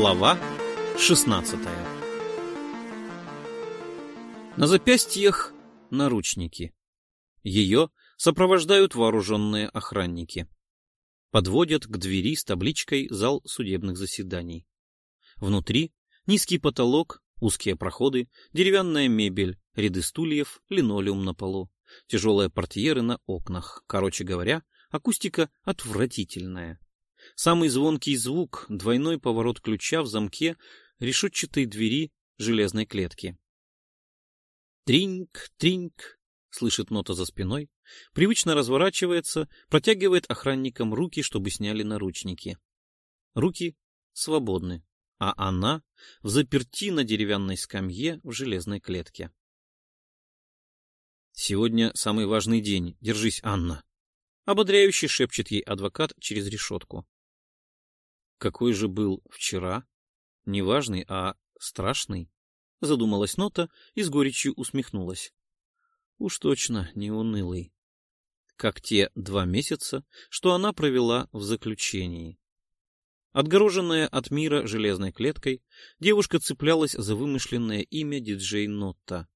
Глава 16 На запястьях наручники. Ее сопровождают вооруженные охранники. Подводят к двери с табличкой «Зал судебных заседаний». Внутри низкий потолок, узкие проходы, деревянная мебель, ряды стульев, линолеум на полу, тяжелые портьеры на окнах. Короче говоря, акустика отвратительная. Самый звонкий звук — двойной поворот ключа в замке решетчатой двери железной клетки. Тринг, тринг, слышит нота за спиной, привычно разворачивается, протягивает охранникам руки, чтобы сняли наручники. Руки свободны, а она в заперти на деревянной скамье в железной клетке. Сегодня самый важный день. Держись, Анна. Ободряюще шепчет ей адвокат через решетку. Какой же был вчера? Не важный, а страшный? Задумалась Нота и с горечью усмехнулась. Уж точно не унылый. Как те два месяца, что она провела в заключении. Отгороженная от мира железной клеткой, девушка цеплялась за вымышленное имя диджей Нотта.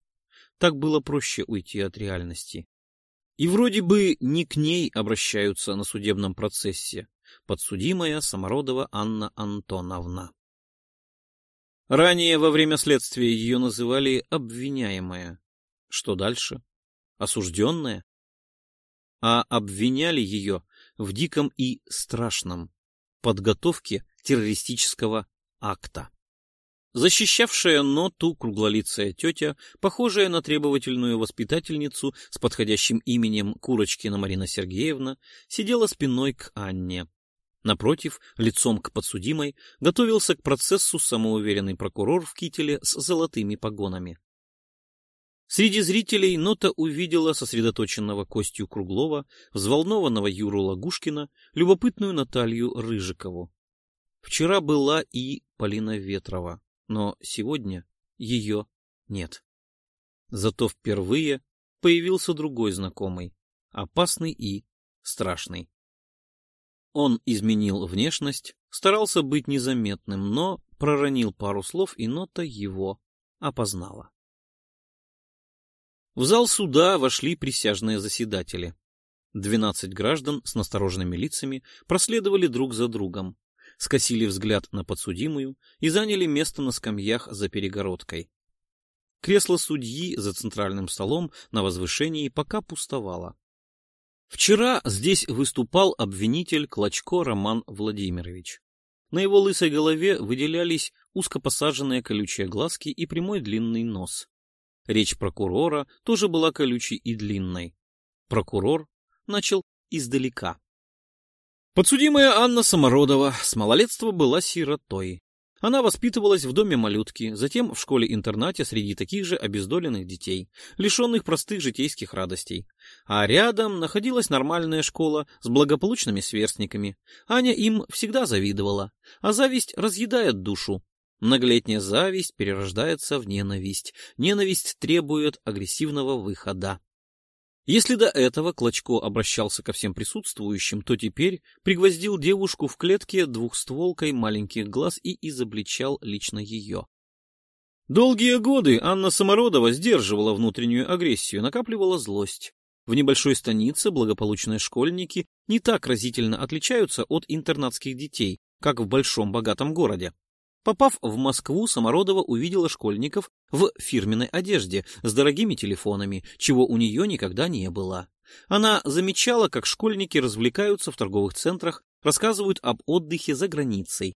Так было проще уйти от реальности. И вроде бы не к ней обращаются на судебном процессе, подсудимая Самородова Анна Антоновна. Ранее во время следствия ее называли обвиняемая. Что дальше? Осужденная? А обвиняли ее в диком и страшном подготовке террористического акта. Защищавшая ноту круглолицая тетя, похожая на требовательную воспитательницу с подходящим именем Курочкина Марина Сергеевна, сидела спиной к Анне, Напротив, лицом к подсудимой, готовился к процессу самоуверенный прокурор в кителе с золотыми погонами. Среди зрителей Нота увидела сосредоточенного Костю Круглова, взволнованного Юру Лагушкина, любопытную Наталью Рыжикову. Вчера была и Полина Ветрова, но сегодня ее нет. Зато впервые появился другой знакомый, опасный и страшный. Он изменил внешность, старался быть незаметным, но проронил пару слов, и нота его опознала. В зал суда вошли присяжные заседатели. Двенадцать граждан с настороженными лицами проследовали друг за другом, скосили взгляд на подсудимую и заняли место на скамьях за перегородкой. Кресло судьи за центральным столом на возвышении пока пустовало. Вчера здесь выступал обвинитель Клочко Роман Владимирович. На его лысой голове выделялись узкопосаженные колючие глазки и прямой длинный нос. Речь прокурора тоже была колючей и длинной. Прокурор начал издалека. Подсудимая Анна Самородова с малолетства была сиротой. Она воспитывалась в доме малютки, затем в школе-интернате среди таких же обездоленных детей, лишенных простых житейских радостей. А рядом находилась нормальная школа с благополучными сверстниками. Аня им всегда завидовала, а зависть разъедает душу. Многолетняя зависть перерождается в ненависть. Ненависть требует агрессивного выхода. Если до этого Клочко обращался ко всем присутствующим, то теперь пригвоздил девушку в клетке двухстволкой маленьких глаз и изобличал лично ее. Долгие годы Анна Самородова сдерживала внутреннюю агрессию, накапливала злость. В небольшой станице благополучные школьники не так разительно отличаются от интернатских детей, как в большом богатом городе. Попав в Москву, Самородова увидела школьников в фирменной одежде, с дорогими телефонами, чего у нее никогда не было. Она замечала, как школьники развлекаются в торговых центрах, рассказывают об отдыхе за границей.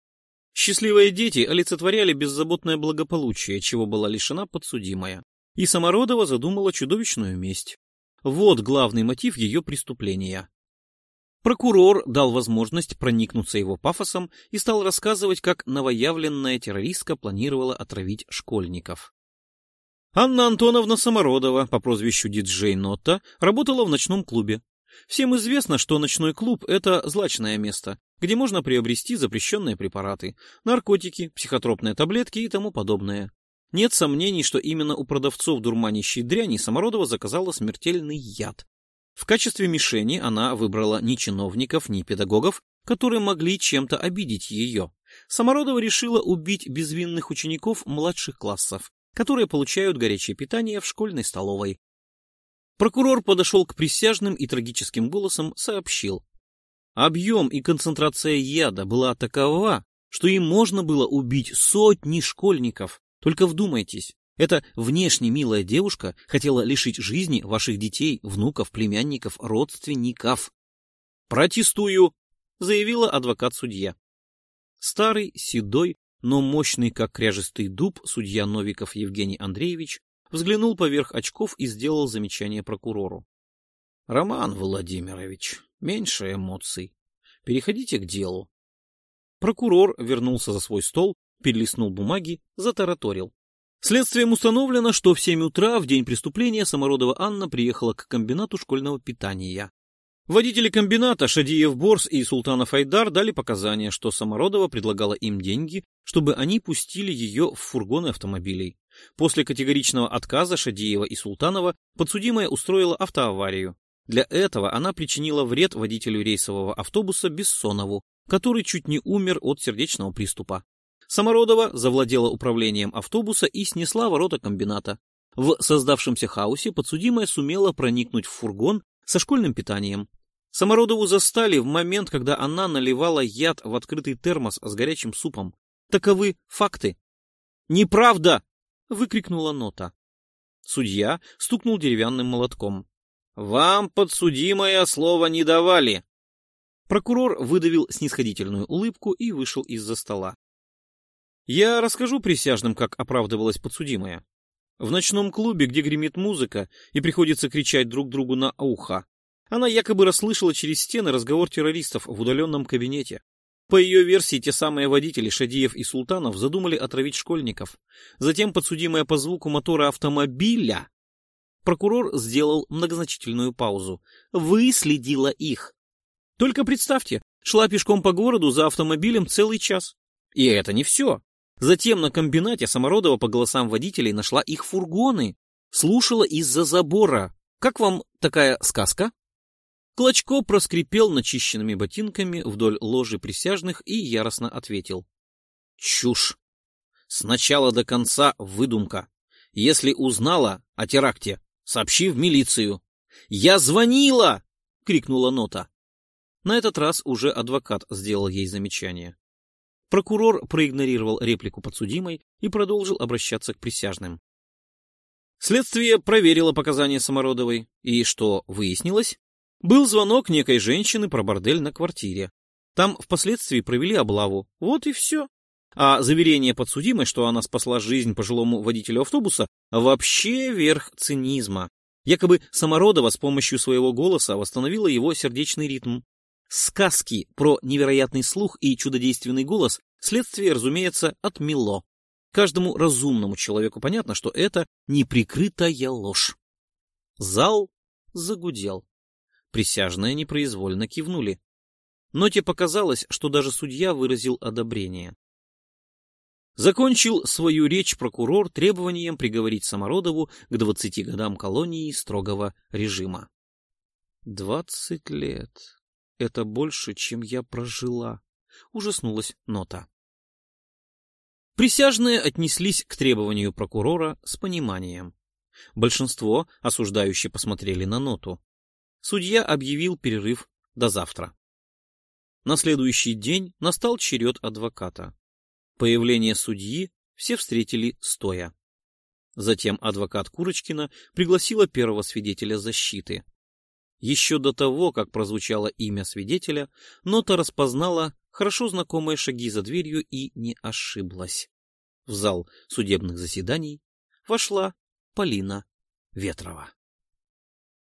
Счастливые дети олицетворяли беззаботное благополучие, чего была лишена подсудимая. И Самородова задумала чудовищную месть. Вот главный мотив ее преступления. Прокурор дал возможность проникнуться его пафосом и стал рассказывать, как новоявленная террористка планировала отравить школьников. Анна Антоновна Самородова по прозвищу диджей Нота работала в ночном клубе. Всем известно, что ночной клуб – это злачное место, где можно приобрести запрещенные препараты, наркотики, психотропные таблетки и тому подобное. Нет сомнений, что именно у продавцов дурманящей дряни Самородова заказала смертельный яд, в качестве мишени она выбрала ни чиновников, ни педагогов, которые могли чем-то обидеть ее, Самородова решила убить безвинных учеников младших классов, которые получают горячее питание в школьной столовой. Прокурор подошел к присяжным и трагическим голосом сообщил. Объем и концентрация яда была такова, что им можно было убить сотни школьников. Только вдумайтесь, эта внешне милая девушка хотела лишить жизни ваших детей, внуков, племянников, родственников. «Протестую!» — заявила адвокат-судья. Старый, седой, но мощный, как кряжистый дуб, судья Новиков Евгений Андреевич взглянул поверх очков и сделал замечание прокурору. — Роман Владимирович, меньше эмоций. Переходите к делу. Прокурор вернулся за свой стол, перелистнул бумаги, затараторил. Следствием установлено, что в 7 утра в день преступления Самородова Анна приехала к комбинату школьного питания. Водители комбината Шадиев Борс и Султанов Айдар дали показания, что Самородова предлагала им деньги, чтобы они пустили ее в фургоны автомобилей. После категоричного отказа Шадиева и Султанова подсудимая устроила автоаварию. Для этого она причинила вред водителю рейсового автобуса Бессонову, который чуть не умер от сердечного приступа. Самородова завладела управлением автобуса и снесла ворота комбината. В создавшемся хаосе подсудимая сумела проникнуть в фургон со школьным питанием. Самородову застали в момент, когда она наливала яд в открытый термос с горячим супом. Таковы факты. «Неправда!» — выкрикнула нота. Судья стукнул деревянным молотком. «Вам, подсудимое, слово не давали!» Прокурор выдавил снисходительную улыбку и вышел из-за стола. Я расскажу присяжным, как оправдывалась подсудимая. В ночном клубе, где гремит музыка и приходится кричать друг другу на ухо, она якобы расслышала через стены разговор террористов в удаленном кабинете. По ее версии, те самые водители Шадиев и Султанов задумали отравить школьников. Затем подсудимая по звуку мотора автомобиля Прокурор сделал многозначительную паузу. Выследила их. Только представьте, шла пешком по городу за автомобилем целый час. И это не все. Затем на комбинате Самородова по голосам водителей нашла их фургоны. Слушала из-за забора. Как вам такая сказка? Клочко проскрипел начищенными ботинками вдоль ложи присяжных и яростно ответил. Чушь. С начала до конца выдумка. Если узнала о теракте, сообщи в милицию. Я звонила! крикнула Нота. На этот раз уже адвокат сделал ей замечание. Прокурор проигнорировал реплику подсудимой и продолжил обращаться к присяжным. Следствие проверило показания Самородовой, и что выяснилось? Был звонок некой женщины про бордель на квартире. Там впоследствии провели облаву. Вот и все. А заверение подсудимой, что она спасла жизнь пожилому водителю автобуса, вообще верх цинизма. Якобы Самородова с помощью своего голоса восстановила его сердечный ритм. Сказки про невероятный слух и чудодейственный голос следствие, разумеется, отмело. Каждому разумному человеку понятно, что это неприкрытая ложь. Зал загудел. Присяжные непроизвольно кивнули. Но те показалось, что даже судья выразил одобрение. Закончил свою речь прокурор требованием приговорить Самородову к двадцати годам колонии строгого режима. Двадцать лет. Это больше, чем я прожила, ужаснулась нота. Присяжные отнеслись к требованию прокурора с пониманием. Большинство осуждающие посмотрели на ноту. Судья объявил перерыв до завтра. На следующий день настал черед адвоката. Появление судьи все встретили стоя. Затем адвокат Курочкина пригласила первого свидетеля защиты. Еще до того, как прозвучало имя свидетеля, нота распознала хорошо знакомые шаги за дверью и не ошиблась. В зал судебных заседаний вошла Полина Ветрова.